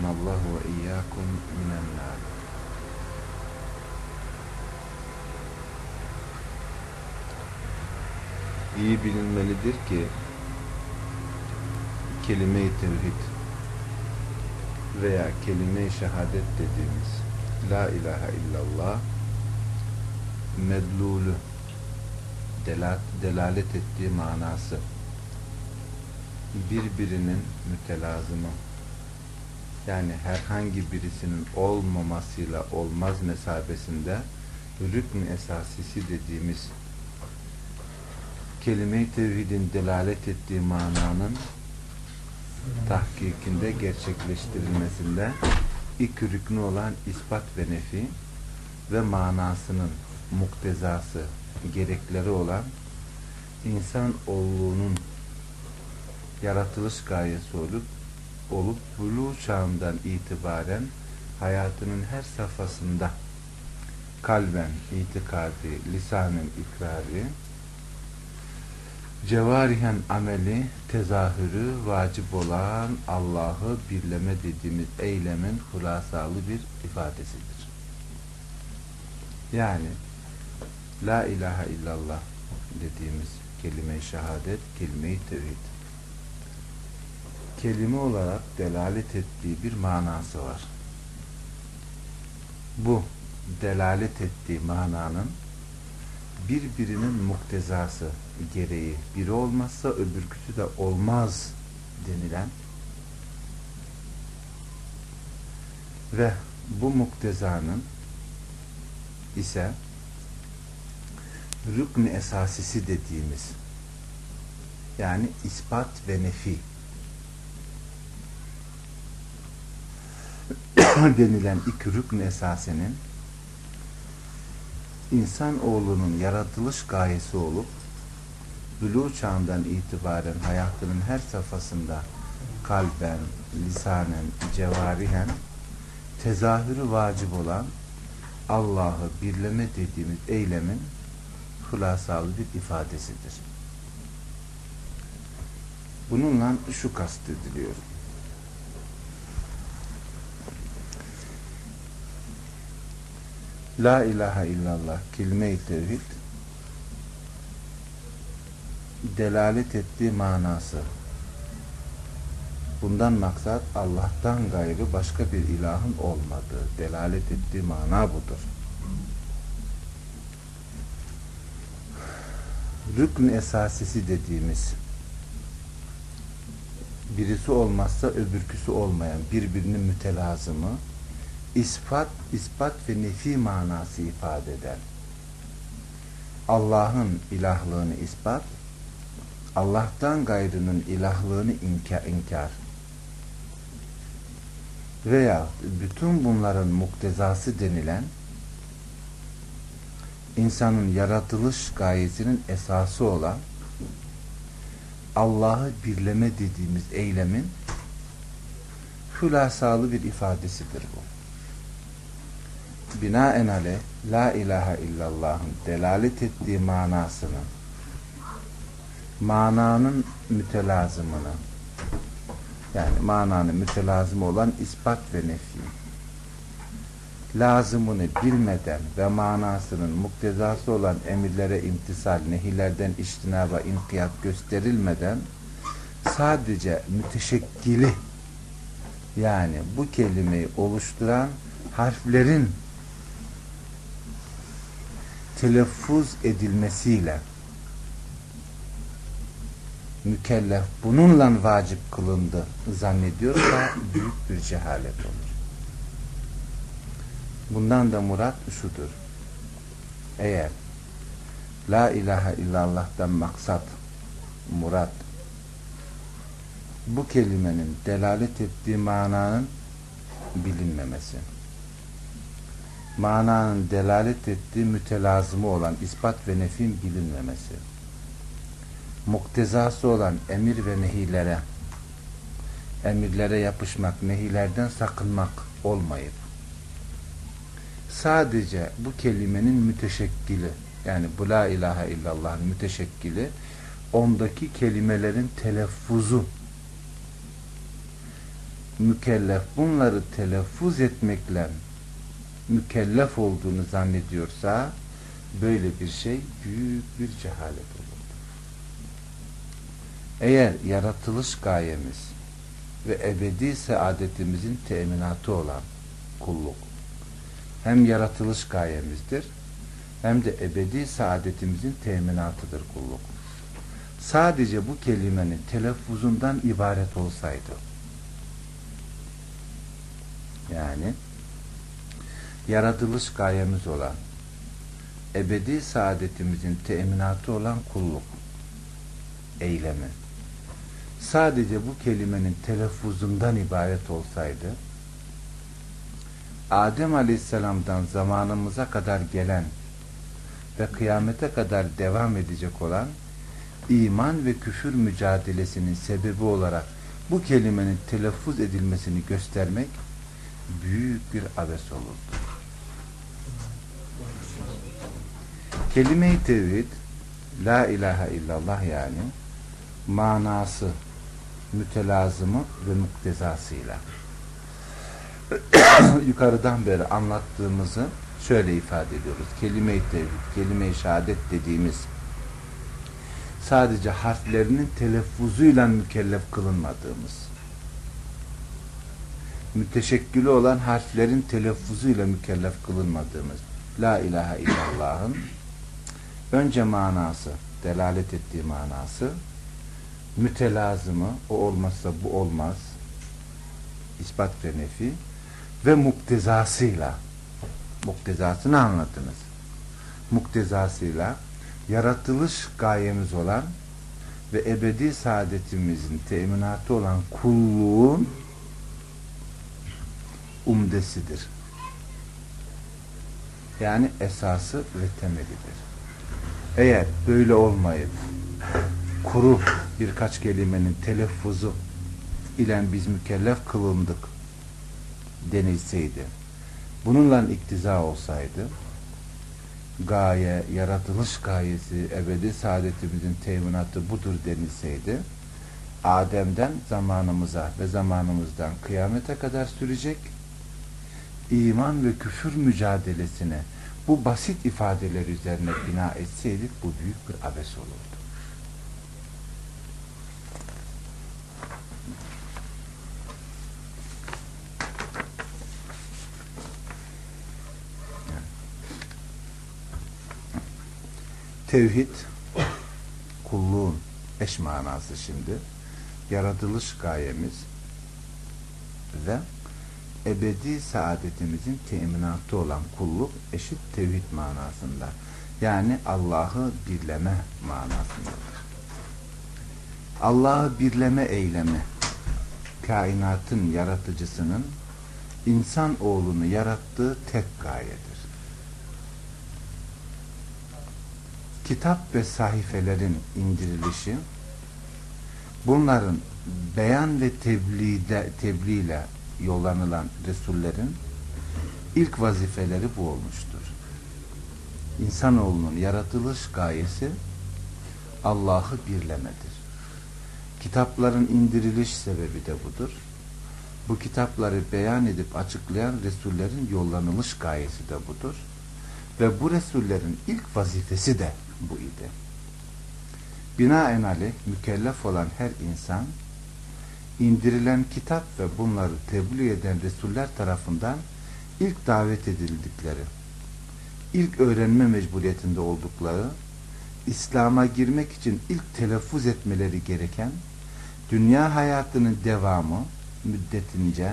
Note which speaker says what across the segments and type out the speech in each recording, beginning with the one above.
Speaker 1: Azanallahu ve iyyakum minen nar. İyi bilinmelidir ki kelime-i tevhid veya kelime-i şehadet dediğimiz La ilahe illallah medlulü delat, delalet ettiği manası birbirinin mütelazımı yani herhangi birisinin olmamasıyla olmaz mesabesinde rükn esasisi dediğimiz kelime-i tevhidin delalet ettiği mananın tahkikinde gerçekleştirilmesinde ilk rüknü olan ispat ve nefi ve manasının muktezası gerekleri olan insan oğlunun yaratılış gayesi olup olup bulu çağından itibaren hayatının her safhasında kalben, itikadi, lisanen ikrari cevarihen ameli, tezahürü vacip olan Allah'ı birleme dediğimiz eylemin hulasalı bir ifadesidir. Yani La ilahe illallah dediğimiz kelime-i şehadet, kelime-i tevhid. Kelime olarak delalet ettiği bir manası var. Bu delalet ettiği mananın birbirinin muktezası gereği biri olmazsa öbürküsü de olmaz denilen ve bu muktezanın ise rükn esasisi dediğimiz yani ispat ve nefi denilen iki rükn esasinin insan oğlunun yaratılış gayesi olup bülü çağından itibaren hayatının her safhasında kalben, lisanen, cevarihen tezahürü vacip olan Allah'ı birleme dediğimiz eylemin hulasalı bir ifadesidir. Bununla şu kastediliyor. La ilahe illallah kelime-i tevhid delalet ettiği manası. Bundan maksat Allah'tan gayrı başka bir ilahın olmadığı, delalet ettiği mana budur. Rükn esasisi dediğimiz birisi olmazsa öbürküsü olmayan birbirinin mütelazımı ispat, ispat ve nefi manası ifade eder. Allah'ın ilahlığını ispat, Allah'tan gayrının ilahlığını inkar, inkar veya bütün bunların muktezası denilen insanın yaratılış gayesinin esası olan Allah'ı birleme dediğimiz eylemin hülasalı bir ifadesidir bu. Binaenaleyh La ilahe illallah'ın delalet ettiği manasını mananın mütelazımını yani mananın mütelazımı olan ispat ve nefi lazımını bilmeden ve manasının muktezası olan emirlere imtisal, nehilerden iştinaba, inkiyat gösterilmeden sadece müteşekkili yani bu kelimeyi oluşturan harflerin telaffuz edilmesiyle mükellef bununla vacip kılındı zannediyorsa büyük bir cehalet olur. Bundan da murat şudur. Eğer La ilahe illallah'tan maksat murat bu kelimenin delalet ettiği mananın bilinmemesi mananın delalet ettiği mütelazımı olan ispat ve nefin bilinmemesi. Muktezası olan emir ve nehilere emirlere yapışmak, nehilerden sakınmak olmayıp sadece bu kelimenin müteşekkili yani bu la ilahe illallah'ın müteşekkili ondaki kelimelerin telaffuzu mükellef bunları telaffuz etmekle mükellef olduğunu zannediyorsa böyle bir şey büyük bir cehalet olur. Eğer yaratılış gayemiz ve ebedi saadetimizin teminatı olan kulluk hem yaratılış gayemizdir hem de ebedi saadetimizin teminatıdır kulluk. Sadece bu kelimenin telaffuzundan ibaret olsaydı yani yaratılış gayemiz olan ebedi saadetimizin teminatı olan kulluk eylemi sadece bu kelimenin telaffuzundan ibaret olsaydı Adem Aleyhisselam'dan zamanımıza kadar gelen ve kıyamete kadar devam edecek olan iman ve küfür mücadelesinin sebebi olarak bu kelimenin telaffuz edilmesini göstermek büyük bir abes olurdu. Kelime-i tevhid La ilahe illallah yani manası, mütelazımı ve muktezasıyla yukarıdan beri anlattığımızı şöyle ifade ediyoruz. Kelime-i tevhid, kelime-i şehadet dediğimiz sadece harflerinin telaffuzuyla mükellef kılınmadığımız müteşekkili olan harflerin telaffuzuyla mükellef kılınmadığımız La ilahe illallah'ın önce manası, delalet ettiği manası mütelazımı, o olmazsa bu olmaz ispat ve nefi ve muktezasıyla muktezasını anladınız. Muktezasıyla yaratılış gayemiz olan ve ebedi saadetimizin teminatı olan kulluğun umdesidir. Yani esası ve temelidir. Eğer böyle olmayıp kuru birkaç kelimenin telaffuzu ile biz mükellef kılındık denilseydi bununla iktiza olsaydı gaye, yaratılış gayesi, ebedi saadetimizin teminatı budur denilseydi Adem'den zamanımıza ve zamanımızdan kıyamete kadar sürecek iman ve küfür mücadelesine bu basit ifadeler üzerine bina etseydik bu büyük bir abes olurdu. Tevhid kulluğun eş manası şimdi yaratılış gayemiz ve ebedi saadetimizin teminatı olan kulluk eşit tevhid manasında. Yani Allah'ı birleme manasındadır. Allah'ı birleme eylemi kainatın yaratıcısının insan oğlunu yarattığı tek gayedir. Kitap ve sahifelerin indirilişi bunların beyan ve tebliğde, tebliğle yollanılan Resullerin ilk vazifeleri bu olmuştur. İnsanoğlunun yaratılış gayesi Allah'ı birlemedir. Kitapların indiriliş sebebi de budur. Bu kitapları beyan edip açıklayan Resullerin yollanılış gayesi de budur. Ve bu Resullerin ilk vazifesi de bu idi. Binaenaleyh mükellef olan her insan indirilen kitap ve bunları tebliğ eden Resuller tarafından ilk davet edildikleri, ilk öğrenme mecburiyetinde oldukları, İslam'a girmek için ilk telaffuz etmeleri gereken, dünya hayatının devamı müddetince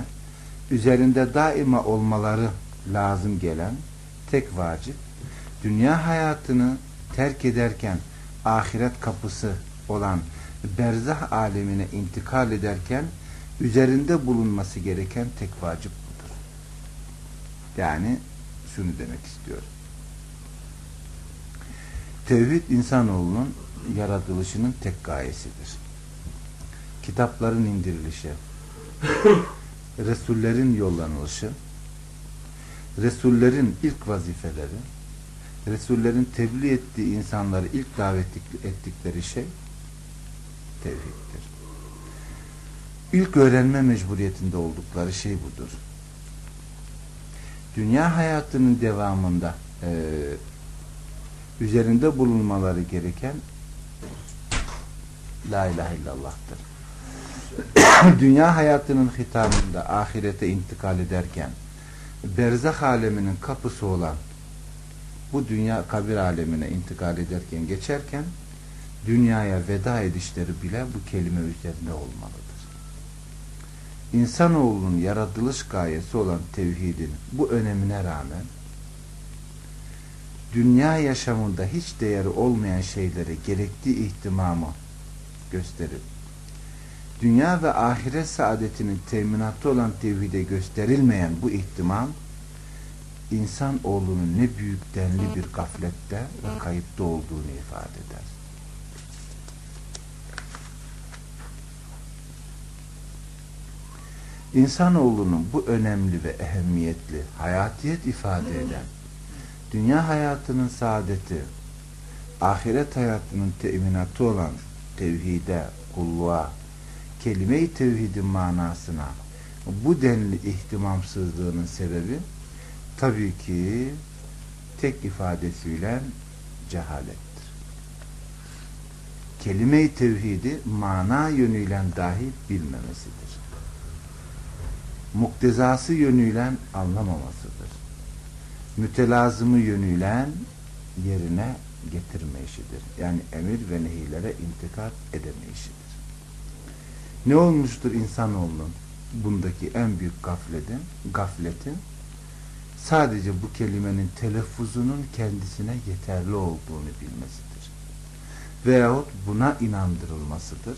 Speaker 1: üzerinde daima olmaları lazım gelen tek vacip, dünya hayatını terk ederken ahiret kapısı olan berzah alemine intikal ederken üzerinde bulunması gereken tek vacip budur. Yani şunu demek istiyorum. Tevhid insanoğlunun yaratılışının tek gayesidir. Kitapların indirilişi, Resullerin yollanılışı, Resullerin ilk vazifeleri, Resullerin tebliğ ettiği insanları ilk davet ettikleri şey tevhiddir. ilk öğrenme mecburiyetinde oldukları şey budur. Dünya hayatının devamında e, üzerinde bulunmaları gereken La ilahe illallah'tır. Dünya hayatının hitamında ahirete intikal ederken berzah aleminin kapısı olan bu dünya kabir alemine intikal ederken geçerken dünyaya veda edişleri bile bu kelime üzerinde olmalıdır. İnsanoğlunun yaratılış gayesi olan tevhidin bu önemine rağmen dünya yaşamında hiç değeri olmayan şeylere gerektiği ihtimamı gösterip dünya ve ahiret saadetinin teminatı olan tevhide gösterilmeyen bu ihtimam insan oğlunun ne büyük denli bir gaflette ve kayıpta olduğunu ifade eder. İnsanoğlunun bu önemli ve ehemmiyetli hayatiyet ifade eden dünya hayatının saadeti ahiret hayatının teminatı olan tevhide, kulluğa, kelime-i tevhidin manasına bu denli ihtimamsızlığının sebebi tabii ki tek ifadesiyle cehalettir. Kelime-i tevhidi mana yönüyle dahi bilmemesidir. Muktezası yönüyle anlamamasıdır. Mütelazımı yönüyle yerine getirmeyişidir. Yani emir ve nehilere intikal edemeyişidir. Ne olmuştur insanoğlunun bundaki en büyük gafletin, gafletin sadece bu kelimenin telaffuzunun kendisine yeterli olduğunu bilmesidir. Veyahut buna inandırılmasıdır.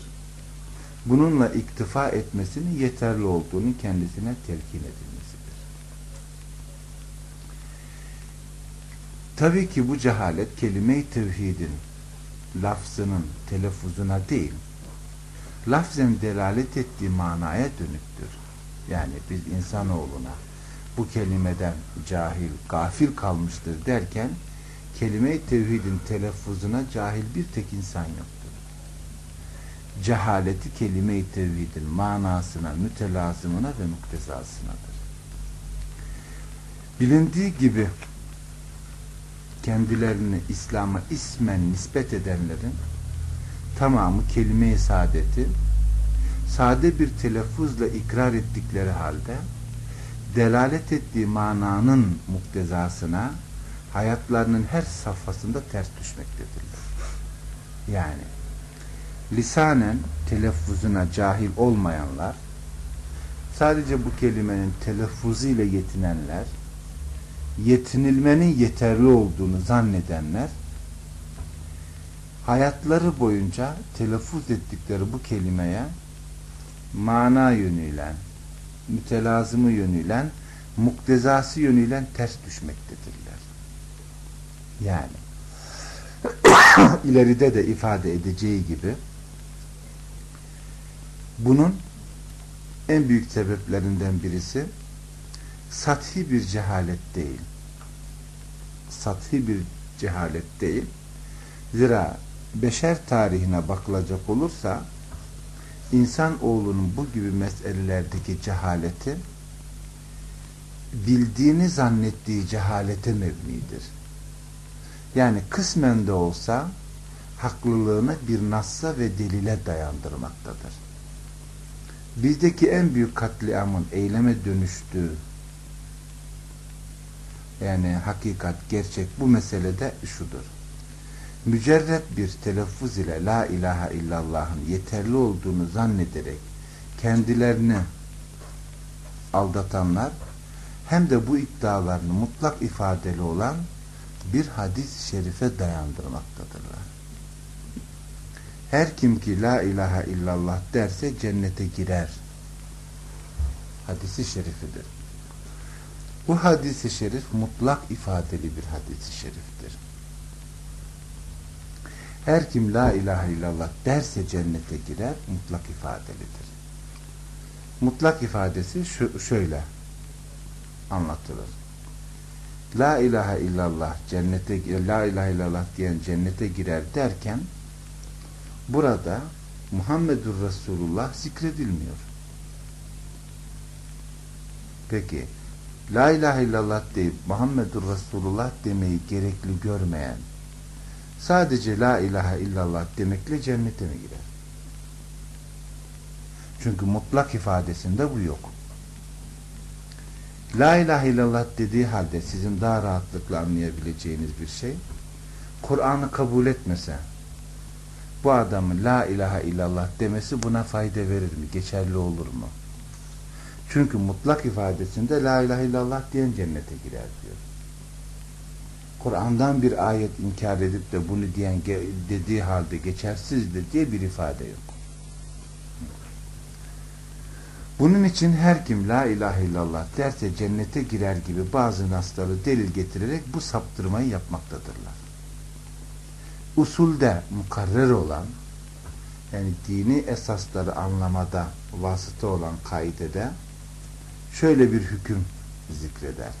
Speaker 1: Bununla iktifa etmesinin yeterli olduğunu kendisine telkin edilmesidir. Tabii ki bu cehalet kelime-i tevhidin lafzının telaffuzuna değil, lafzen delalet ettiği manaya dönüktür. Yani biz insanoğluna bu kelimeden cahil, gafil kalmıştır derken kelime-i tevhidin telaffuzuna cahil bir tek insan yoktur. Cehaleti kelime-i tevhidin manasına, mütelazımına ve muktezasınadır. Bilindiği gibi kendilerini İslam'a ismen nispet edenlerin tamamı kelime-i saadeti sade bir telaffuzla ikrar ettikleri halde delalet ettiği mananın muktezasına hayatlarının her safhasında ters düşmektedirler. Yani lisanen telaffuzuna cahil olmayanlar sadece bu kelimenin telaffuzu ile yetinenler yetinilmenin yeterli olduğunu zannedenler hayatları boyunca telaffuz ettikleri bu kelimeye mana yönüyle mütelazımı yönüyle muktezası yönüyle ters düşmektedirler. Yani ileride de ifade edeceği gibi bunun en büyük sebeplerinden birisi sathi bir cehalet değil. Sathi bir cehalet değil. Zira beşer tarihine bakılacak olursa insan oğlunun bu gibi meselelerdeki cehaleti bildiğini zannettiği cehalete mebnidir. Yani kısmen de olsa haklılığını bir nassa ve delile dayandırmaktadır. Bizdeki en büyük katliamın eyleme dönüştüğü yani hakikat, gerçek bu meselede şudur mücerret bir telaffuz ile la ilahe illallah'ın yeterli olduğunu zannederek kendilerini aldatanlar hem de bu iddialarını mutlak ifadeli olan bir hadis-i şerife dayandırmaktadırlar. Her kim ki la ilahe illallah derse cennete girer. Hadisi şerifidir. Bu hadisi şerif mutlak ifadeli bir hadisi şeriftir. Her kim la ilahe illallah derse cennete girer mutlak ifadelidir. Mutlak ifadesi şöyle anlatılır. La ilahe illallah cennete la ilahe illallah diyen cennete girer derken burada Muhammedur Resulullah zikredilmiyor. Peki La ilahe illallah deyip Muhammedur Resulullah demeyi gerekli görmeyen sadece La ilahe illallah demekle cennete mi girer? Çünkü mutlak ifadesinde bu yok. La ilahe illallah dediği halde sizin daha rahatlıkla anlayabileceğiniz bir şey Kur'an'ı kabul etmese bu adamın la ilahe illallah demesi buna fayda verir mi? Geçerli olur mu? Çünkü mutlak ifadesinde la ilahe illallah diyen cennete girer diyor. Kur'an'dan bir ayet inkar edip de bunu diyen dediği halde geçersizdir diye bir ifade yok. Bunun için her kim la ilahe illallah derse cennete girer gibi bazı nasları delil getirerek bu saptırmayı yapmaktadırlar. Usulde mukarrer olan yani dini esasları anlamada vasıta olan kaidede şöyle bir hüküm zikreder.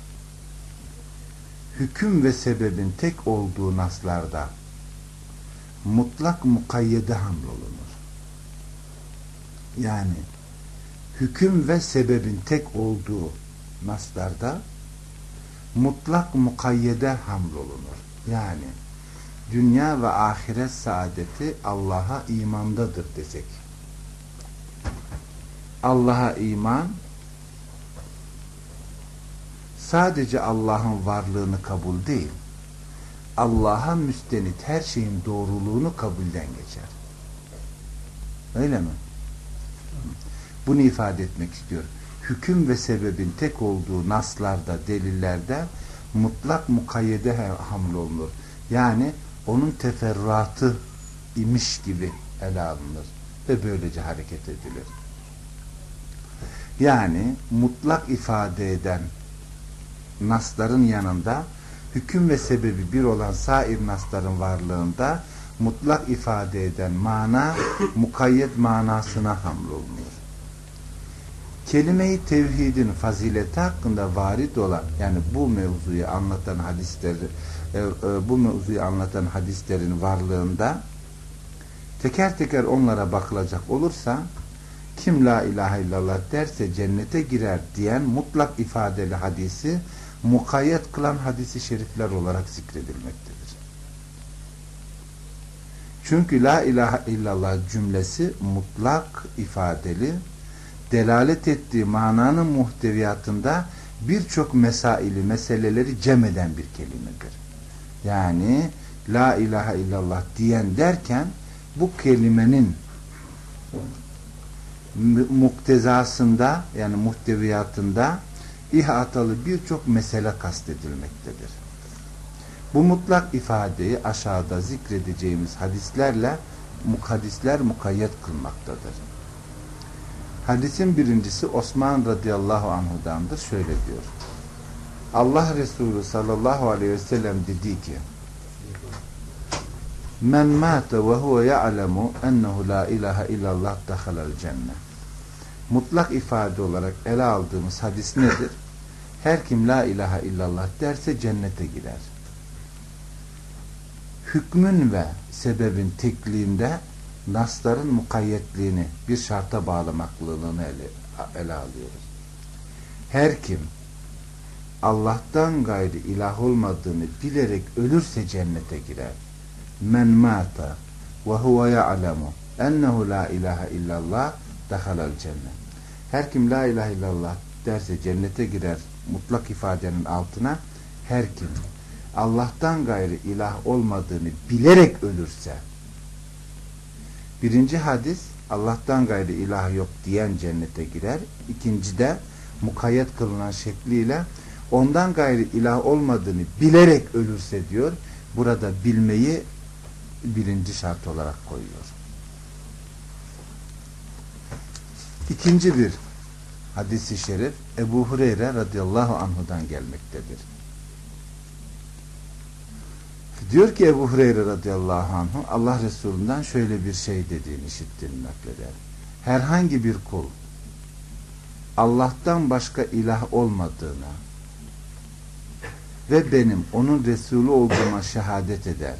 Speaker 1: Hüküm ve sebebin tek olduğu naslarda mutlak mukayyede hamlolunur. Yani hüküm ve sebebin tek olduğu naslarda mutlak mukayyede hamlolunur. Yani dünya ve ahiret saadeti Allah'a imandadır desek. Allah'a iman sadece Allah'ın varlığını kabul değil, Allah'a müstenit her şeyin doğruluğunu kabulden geçer. Öyle mi? Bunu ifade etmek istiyor. Hüküm ve sebebin tek olduğu naslarda, delillerde mutlak mukayyede hamlolunur. Yani onun teferruatı imiş gibi ele alınır ve böylece hareket edilir. Yani mutlak ifade eden nasların yanında hüküm ve sebebi bir olan sair nasların varlığında mutlak ifade eden mana mukayyet manasına hamlolunur. Kelime-i tevhidin fazileti hakkında varid olan yani bu mevzuyu anlatan hadisleri e, bu mevzuyu anlatan hadislerin varlığında teker teker onlara bakılacak olursa kim la ilahe illallah derse cennete girer diyen mutlak ifadeli hadisi mukayyet kılan hadisi şerifler olarak zikredilmektedir. Çünkü la ilahe illallah cümlesi mutlak ifadeli delalet ettiği mananın muhteviyatında birçok mesaili, meseleleri cem eden bir kelimedir. Yani la ilahe illallah diyen derken bu kelimenin muktezasında yani muhteviyatında ihatalı birçok mesele kastedilmektedir. Bu mutlak ifadeyi aşağıda zikredeceğimiz hadislerle hadisler mukayyet kılmaktadır. Hadisin birincisi Osman radıyallahu anhudandır. Şöyle diyor. Allah Resulü sallallahu aleyhi ve sellem dedi ki Men mâte ve huve ya'lemu ennehu la ilahe illallah dehalel cennet. Mutlak ifade olarak ele aldığımız hadis nedir? Her kim la ilahe illallah derse cennete girer. Hükmün ve sebebin tekliğinde nasların mukayyetliğini bir şarta bağlamaklılığını ele, ele alıyoruz. Her kim Allah'tan gayri ilah olmadığını bilerek ölürse cennete girer. Men mata ve huve ya'lemu ennehu la ilahe illallah dehalel cennet. Her kim la ilahe illallah derse cennete girer mutlak ifadenin altına her kim Allah'tan gayri ilah olmadığını bilerek ölürse birinci hadis Allah'tan gayri ilah yok diyen cennete girer. İkinci de mukayyet kılınan şekliyle ondan gayri ilah olmadığını bilerek ölürse diyor. Burada bilmeyi birinci şart olarak koyuyor. İkinci bir hadisi şerif Ebu Hureyre radıyallahu anhudan gelmektedir. Diyor ki Ebu Hureyre radıyallahu anhu Allah Resulü'nden şöyle bir şey dediğini işittiğini nakleder. Herhangi bir kul Allah'tan başka ilah olmadığına ve benim onun Resulü olduğuma şehadet eder.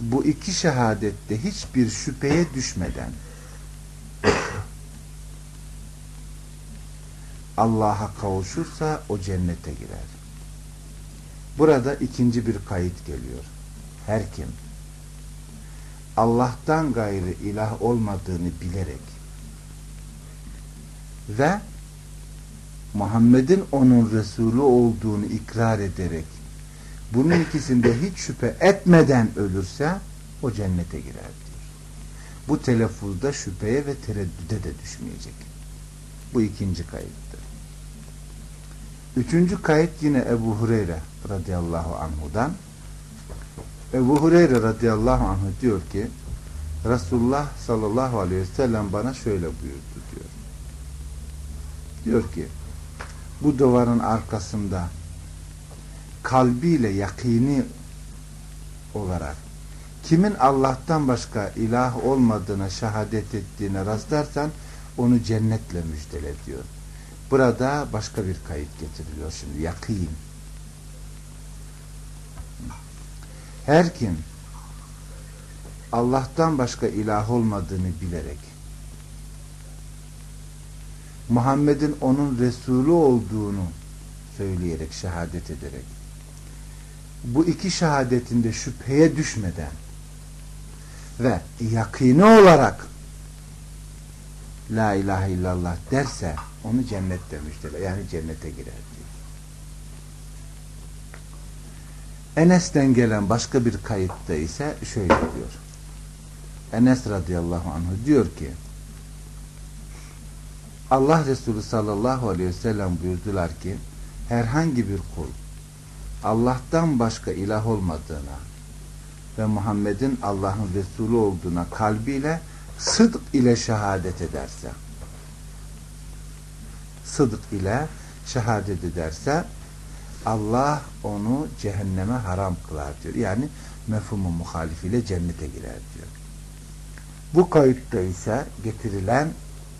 Speaker 1: Bu iki şehadette hiçbir şüpheye düşmeden Allah'a kavuşursa o cennete girer. Burada ikinci bir kayıt geliyor. Her kim Allah'tan gayrı ilah olmadığını bilerek ve Muhammed'in onun Resulü olduğunu ikrar ederek bunun ikisinde hiç şüphe etmeden ölürse o cennete girer diyor. Bu telaffuzda şüpheye ve tereddüde de düşmeyecek. Bu ikinci kayıttır. Üçüncü kayıt yine Ebu Hureyre radıyallahu anhudan. Ebu Hureyre radıyallahu anh diyor ki Resulullah sallallahu aleyhi ve sellem bana şöyle buyurdu diyor. Diyor ki bu duvarın arkasında kalbiyle yakini olarak kimin Allah'tan başka ilah olmadığına şehadet ettiğine rastlarsan onu cennetle müjdele diyor. Burada başka bir kayıt getiriliyor şimdi. Yakin. Her kim Allah'tan başka ilah olmadığını bilerek Muhammed'in onun Resulü olduğunu söyleyerek, şehadet ederek bu iki şehadetinde şüpheye düşmeden ve yakini olarak La ilahe illallah derse onu cennette müjdele yani cennete girer. Enes'ten gelen başka bir kayıtta ise şöyle diyor. Enes radıyallahu anh diyor ki Allah Resulü sallallahu aleyhi ve sellem buyurdular ki herhangi bir kul Allah'tan başka ilah olmadığına ve Muhammed'in Allah'ın Resulü olduğuna kalbiyle sıdk ile şehadet ederse sıdk ile şehadet ederse Allah onu cehenneme haram kılar diyor. Yani mefhumu muhalifiyle cennete girer diyor. Bu kayıtta ise getirilen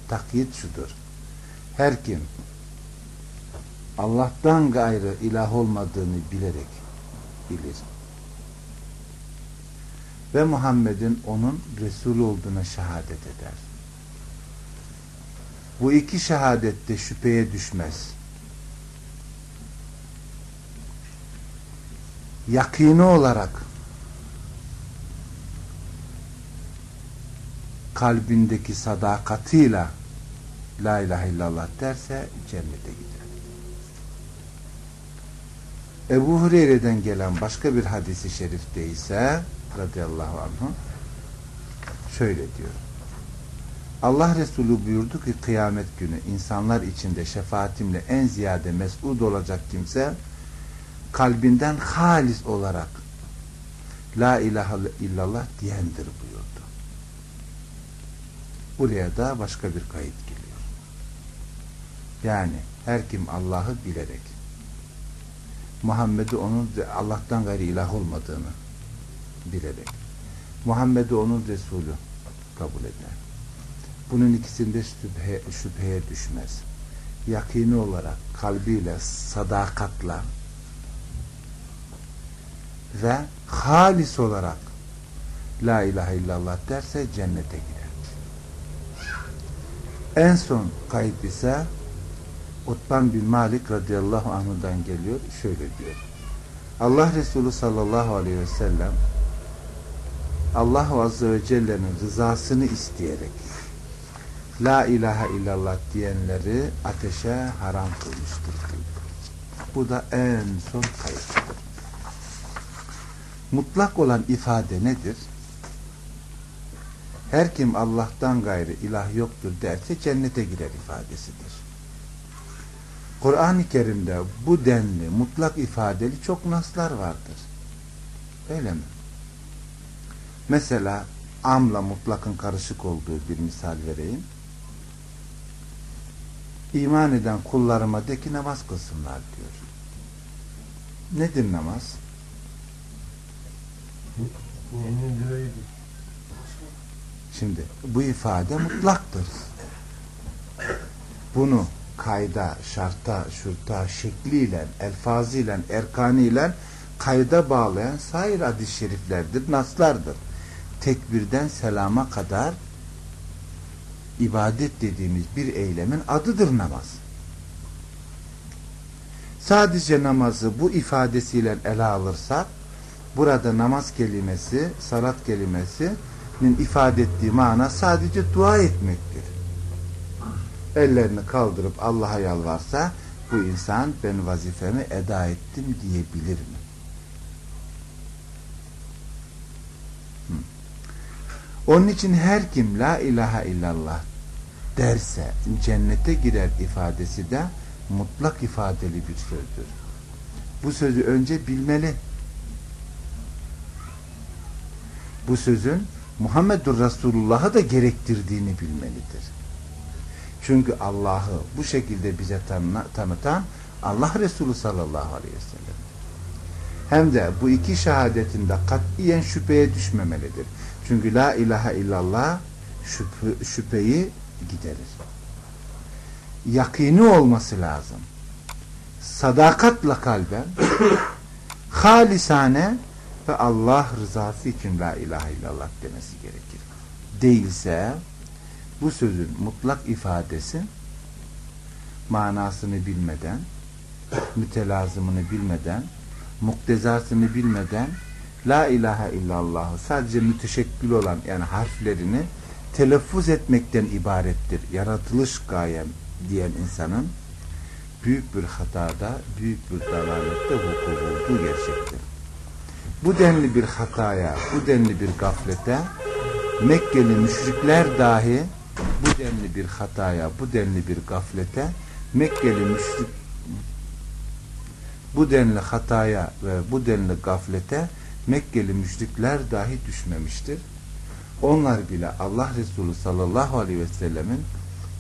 Speaker 1: takyit şudur. Her kim Allah'tan gayrı ilah olmadığını bilerek bilir. Ve Muhammed'in onun Resul olduğuna şehadet eder. Bu iki şehadette şüpheye düşmez. Yakini olarak kalbindeki sadakatıyla La ilahe illallah derse cennete gider. Ebu Hureyre'den gelen başka bir hadisi şerifte ise radıyallahu anh şöyle diyor. Allah Resulü buyurdu ki kıyamet günü insanlar içinde şefaatimle en ziyade mes'ud olacak kimse kalbinden halis olarak La ilahe illallah diyendir buyurdu. Buraya da başka bir kayıt geliyor. Yani her kim Allah'ı bilerek Muhammed'i onun Allah'tan gayri ilah olmadığını bilerek Muhammed'i onun Resulü kabul eder. Bunun ikisinde şüphe, şüpheye düşmez. Yakini olarak kalbiyle, sadakatla ve halis olarak La ilahe illallah derse cennete girer. En son kayıt ise Utban bin Malik radıyallahu anh'dan geliyor. Şöyle diyor. Allah Resulü sallallahu aleyhi ve sellem Allah Azze ve Celle'nin rızasını isteyerek La ilahe illallah diyenleri ateşe haram kılmıştır. Bu da en son kayıttır. Mutlak olan ifade nedir? Her kim Allah'tan gayrı ilah yoktur derse cennete girer ifadesidir. Kur'an-ı Kerim'de bu denli mutlak ifadeli çok naslar vardır. Öyle mi? Mesela amla mutlakın karışık olduğu bir misal vereyim. İman eden kullarıma de ki namaz kılsınlar diyor. Nedir namaz? Şimdi bu ifade mutlaktır. Bunu kayda, şarta, şurta, şekliyle, elfazıyla, erkaniyle kayda bağlayan sair hadis-i şeriflerdir, naslardır. Tekbirden selama kadar ibadet dediğimiz bir eylemin adıdır namaz. Sadece namazı bu ifadesiyle ele alırsak burada namaz kelimesi, salat kelimesinin ifade ettiği mana sadece dua etmektir. Ellerini kaldırıp Allah'a yalvarsa bu insan ben vazifemi eda ettim diyebilir mi? Onun için her kim la ilahe illallah derse cennete girer ifadesi de mutlak ifadeli bir sözdür. Bu sözü önce bilmeli. Bu sözün Muhammedur Resulullah'ı da gerektirdiğini bilmelidir. Çünkü Allah'ı bu şekilde bize tanıtan Allah Resulü sallallahu aleyhi ve sellem. Hem de bu iki şehadetinde katiyen şüpheye düşmemelidir. Çünkü la ilahe illallah şüphe, şüpheyi giderir. Yakini olması lazım. Sadakatla kalben halisane ve Allah rızası için la ilahe illallah demesi gerekir. Değilse bu sözün mutlak ifadesi manasını bilmeden mütelazımını bilmeden muktezasını bilmeden La ilahe illallah sadece müteşekkil olan yani harflerini telaffuz etmekten ibarettir. Yaratılış gayem diyen insanın büyük bir hatada, büyük bir dalalette vuku bulduğu gerçektir. Bu denli bir hataya, bu denli bir gaflete Mekkeli müşrikler dahi bu denli bir hataya, bu denli bir gaflete Mekkeli müşrik bu denli hataya ve bu denli gaflete Mekkeli müşrikler dahi düşmemiştir. Onlar bile Allah Resulü sallallahu aleyhi ve sellemin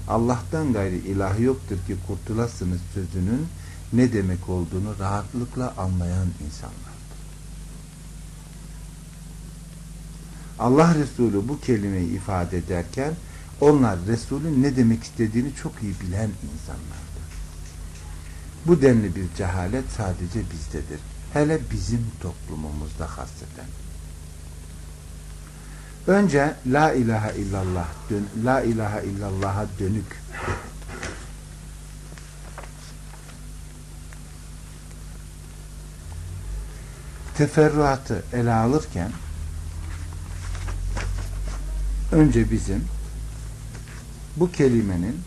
Speaker 1: Allah'tan gayri ilah yoktur ki kurtulasınız sözünün ne demek olduğunu rahatlıkla anlayan insanlardır. Allah Resulü bu kelimeyi ifade ederken onlar Resulün ne demek istediğini çok iyi bilen insanlardır. Bu denli bir cehalet sadece bizdedir. Hele bizim toplumumuzda hasreten. Önce la ilahe illallah dön, la ilahe illallah'a dönük teferruatı ele alırken önce bizim bu kelimenin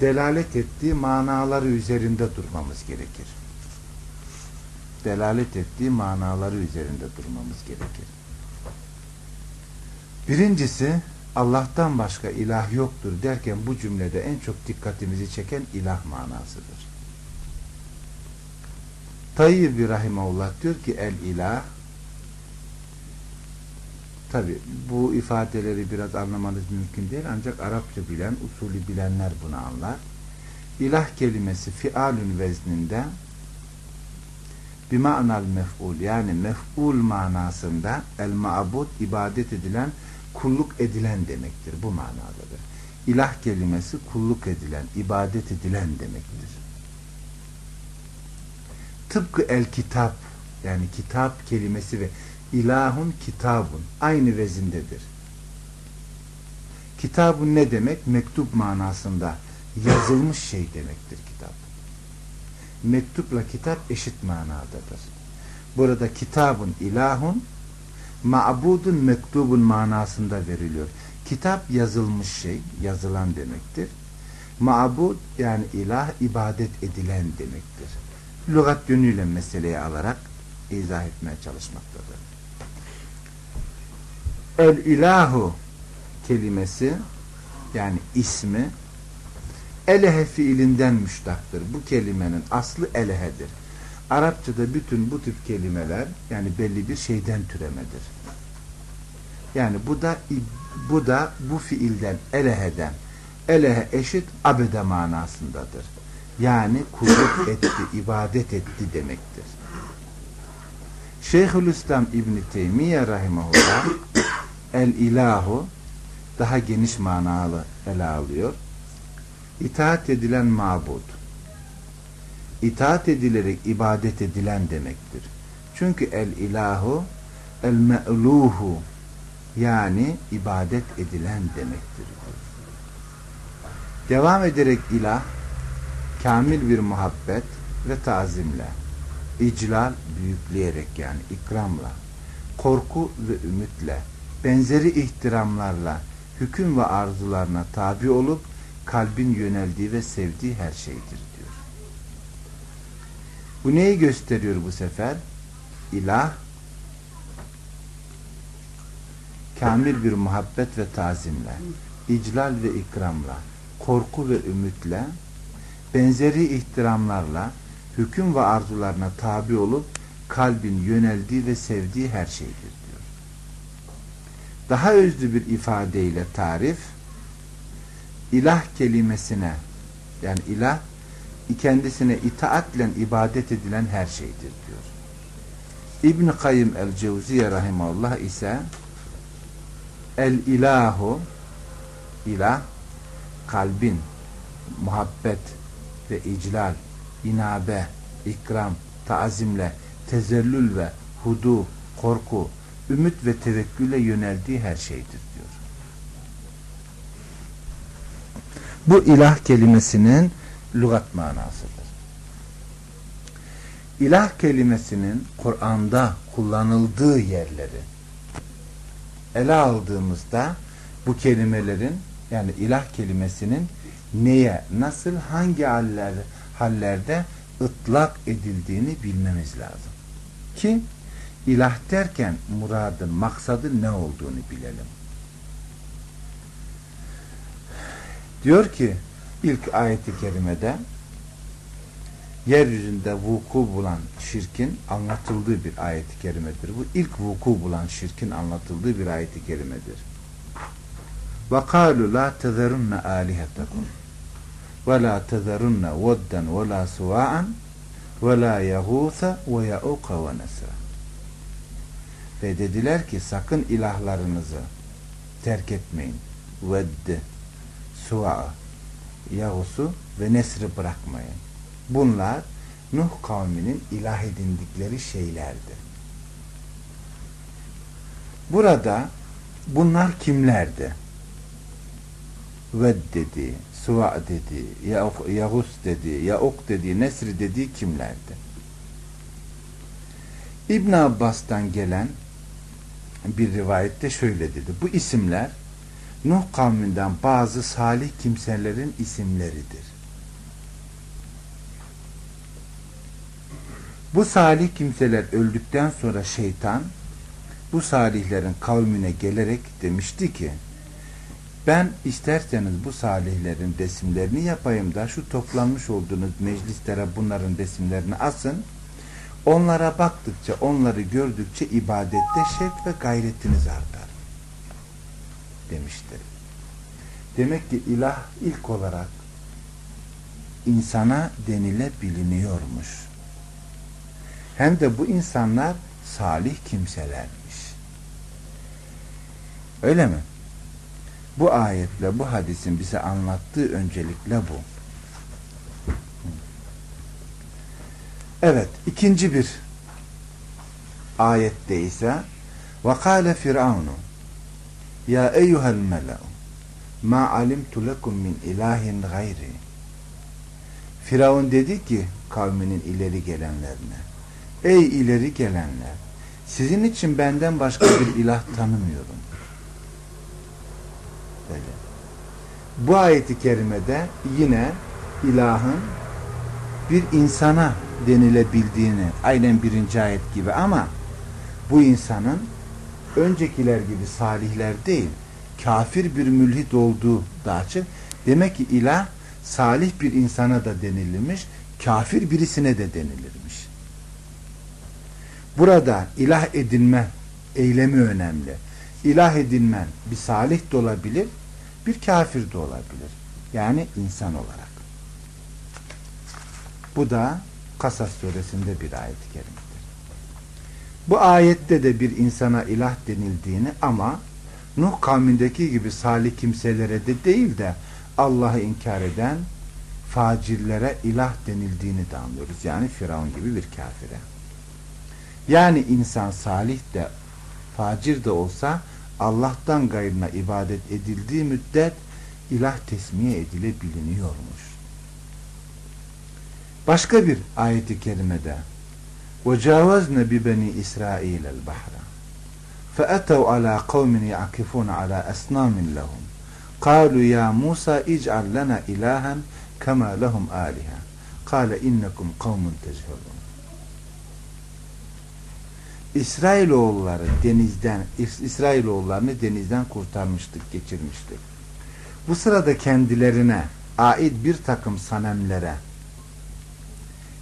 Speaker 1: delalet ettiği manaları üzerinde durmamız gerekir delalet ettiği manaları üzerinde durmamız gerekir. Birincisi Allah'tan başka ilah yoktur derken bu cümlede en çok dikkatimizi çeken ilah manasıdır. Tayyib Rahimullah diyor ki el ilah tabi bu ifadeleri biraz anlamanız mümkün değil ancak Arapça bilen, usulü bilenler bunu anlar. İlah kelimesi fialün vezninde bima'nal mef'ul yani mef'ul manasında el ma'bud ibadet edilen kulluk edilen demektir. Bu manadadır. İlah kelimesi kulluk edilen, ibadet edilen demektir. Tıpkı el kitap yani kitap kelimesi ve ilahun kitabun aynı vezindedir. Kitabun ne demek? Mektup manasında yazılmış şey demektir kitap mektupla kitap eşit manadadır. Burada kitabın ilahun ma'budun mektubun manasında veriliyor. Kitap yazılmış şey, yazılan demektir. Ma'bud yani ilah ibadet edilen demektir. Lügat yönüyle meseleyi alarak izah etmeye çalışmaktadır. El ilahu kelimesi yani ismi Elehe fiilinden müştaktır. Bu kelimenin aslı elehedir. Arapçada bütün bu tip kelimeler yani belli bir şeyden türemedir. Yani bu da bu da bu fiilden eleheden elehe eşit abede manasındadır. Yani kulluk etti, ibadet etti demektir. Şeyhülislam İbni Teymiye rahimahullah el ilahu daha geniş manalı ele alıyor itaat edilen mabud. İtaat edilerek ibadet edilen demektir. Çünkü el ilahu el me'luhu yani ibadet edilen demektir. Devam ederek ilah kamil bir muhabbet, ve tazimle, iclal büyükleyerek yani ikramla, korku ve ümitle, benzeri ihtiramlarla, hüküm ve arzularına tabi olup kalbin yöneldiği ve sevdiği her şeydir diyor. Bu neyi gösteriyor bu sefer? İlah kamil bir muhabbet ve tazimle, iclal ve ikramla, korku ve ümitle, benzeri ihtiramlarla, hüküm ve arzularına tabi olup kalbin yöneldiği ve sevdiği her şeydir. Daha özlü bir ifadeyle tarif, ilah kelimesine, yani ilah kendisine itaatle ibadet edilen her şeydir diyor. İbn Kayyim el-Cevziye rahimallah ise el ilahu ilah kalbin muhabbet ve iclal inabe, ikram, taazimle, tezellül ve hudu, korku, ümit ve tevekküle yöneldiği her şeydir diyor. Bu ilah kelimesinin lügat manasıdır. İlah kelimesinin Kur'an'da kullanıldığı yerleri ele aldığımızda bu kelimelerin yani ilah kelimesinin neye, nasıl, hangi haller, hallerde ıtlak edildiğini bilmemiz lazım. Ki ilah derken muradın, maksadı ne olduğunu bilelim. Diyor ki ilk ayeti kerimede yeryüzünde vuku bulan şirkin anlatıldığı bir ayet-i kerimedir. Bu ilk vuku bulan şirkin anlatıldığı bir ayet-i kerimedir. وَقَالُوا لَا تَذَرُنَّ آلِهَتَكُمْ وَلَا تَذَرُنَّ وَدًّا وَلَا سُوَاءً وَلَا يَغُوثَ وَيَعُقَ وَنَسْرًا ve dediler ki sakın ilahlarınızı terk etmeyin. Veddi, Su'a, Yağus'u ve Nesr'i bırakmayın. Bunlar Nuh kavminin ilah edindikleri şeylerdi. Burada bunlar kimlerdi? Ved dedi, Suva dedi, Yağus dedi, Yauk dedi, Nesri dedi kimlerdi? İbn Abbas'tan gelen bir rivayette şöyle dedi. Bu isimler Nuh kavminden bazı salih kimselerin isimleridir. Bu salih kimseler öldükten sonra şeytan bu salihlerin kavmine gelerek demişti ki ben isterseniz bu salihlerin resimlerini yapayım da şu toplanmış olduğunuz meclislere bunların resimlerini asın. Onlara baktıkça, onları gördükçe ibadette şevk ve gayretiniz artar. Demiştir. Demek ki ilah ilk olarak insana denilebiliniyormuş. Hem de bu insanlar salih kimselermiş. Öyle mi? Bu ayetle bu hadisin bize anlattığı öncelikle bu. Evet, ikinci bir ayette ise وَقَالَ فِرْعَوْنُ يَا اَيُّهَا الْمَلَأُ مَا عَلِمْتُ لَكُمْ مِنْ اِلَٰهٍ غَيْرِ Firavun dedi ki kavminin ileri gelenlerine Ey ileri gelenler sizin için benden başka bir ilah tanımıyorum. Böyle. Bu ayeti kerimede yine ilahın bir insana denilebildiğini aynen birinci ayet gibi ama bu insanın öncekiler gibi salihler değil kafir bir mülhit olduğu da açık. Demek ki ilah salih bir insana da denilmiş kafir birisine de denilirmiş. Burada ilah edinme eylemi önemli. İlah edinmen bir salih de olabilir, bir kafir de olabilir. Yani insan olarak. Bu da Kasas suresinde bir ayet-i kerimedir. Bu ayette de bir insana ilah denildiğini ama Nuh kavmindeki gibi salih kimselere de değil de Allah'ı inkar eden facirlere ilah denildiğini de anlıyoruz. Yani Firavun gibi bir kafire. Yani insan salih de facir de olsa Allah'tan gayrına ibadet edildiği müddet ilah tesmiye edilebiliniyormuş. Başka bir ayeti kerimede وَجَاوَزْنَ بِبَنِي إِسْرَائِيلَ الْبَحْرَ فَأَتَوْا عَلَى قَوْمٍ يَعْكِفُونَ عَلَى أَسْنَامٍ لَهُمْ قَالُوا يَا مُوسَى اِجْعَلْ لَنَا إِلَٰهًا كَمَا لَهُمْ آلِهًا قَالَ اِنَّكُمْ قَوْمٌ تَجْهَلُونَ İsrailoğulları denizden İsrailoğullarını denizden kurtarmıştık, geçirmiştik. Bu sırada kendilerine ait bir takım sanemlere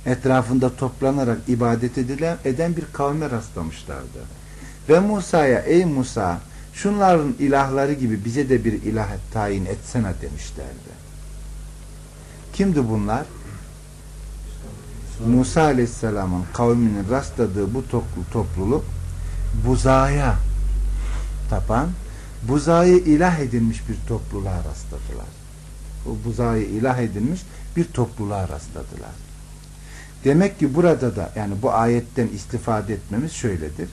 Speaker 1: etrafında toplanarak ibadet edilen, eden bir kavme rastlamışlardı. Ve Musa'ya ey Musa şunların ilahları gibi bize de bir ilah tayin etsene demişlerdi. Kimdi bunlar? Musa Aleyhisselam'ın kavminin rastladığı bu topluluk buzaya tapan, buzayı ilah edilmiş bir topluluğa rastladılar. O buzayı ilah edilmiş bir topluluğa rastladılar. Demek ki burada da yani bu ayetten istifade etmemiz şöyledir.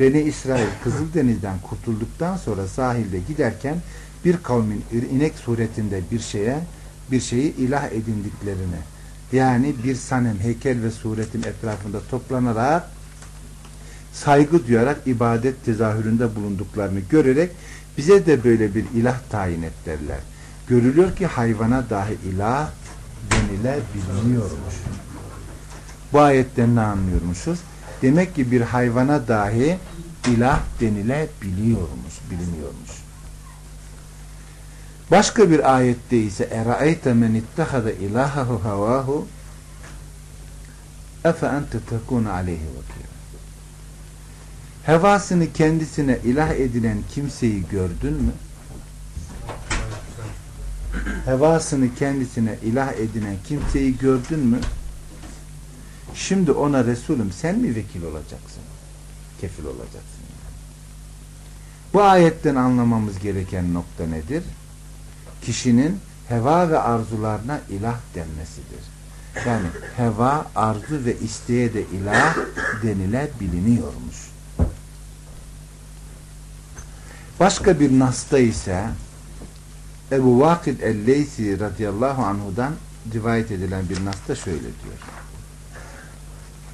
Speaker 1: Beni İsrail Kızıldeniz'den kurtulduktan sonra sahilde giderken bir kavmin inek suretinde bir şeye bir şeyi ilah edindiklerini yani bir sanem, heykel ve suretin etrafında toplanarak saygı duyarak ibadet tezahüründe bulunduklarını görerek bize de böyle bir ilah tayin et derler. Görülüyor ki hayvana dahi ilah denilebiliyormuş. Bu ayetten ne anlıyormuşuz? Demek ki bir hayvana dahi ilah denilebiliyormuş, biliniyormuş. Başka bir ayette ise eraeyte men ittehada ilahahu havahu efe ente tekun aleyhi vekil. Hevasını kendisine ilah edinen kimseyi gördün mü? Hevasını kendisine ilah edinen kimseyi gördün mü? Şimdi ona Resulüm sen mi vekil olacaksın? Kefil olacaksın. Bu ayetten anlamamız gereken nokta nedir? Kişinin heva ve arzularına ilah denmesidir. Yani heva, arzu ve isteğe de ilah denilebiliniyormuş. Başka bir nasta ise Ebu Vakid el-Leysi radıyallahu anhudan rivayet edilen bir nasta şöyle diyor.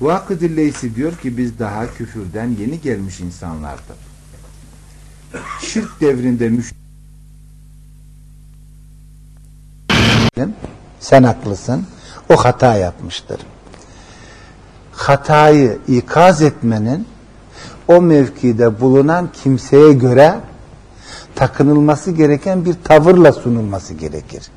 Speaker 1: Vakıd Leysi diyor ki biz daha küfürden yeni gelmiş insanlardır. Şirk devrinde müş sen haklısın. O hata yapmıştır. Hatayı ikaz etmenin o mevkide bulunan kimseye göre takınılması gereken bir tavırla sunulması gerekir.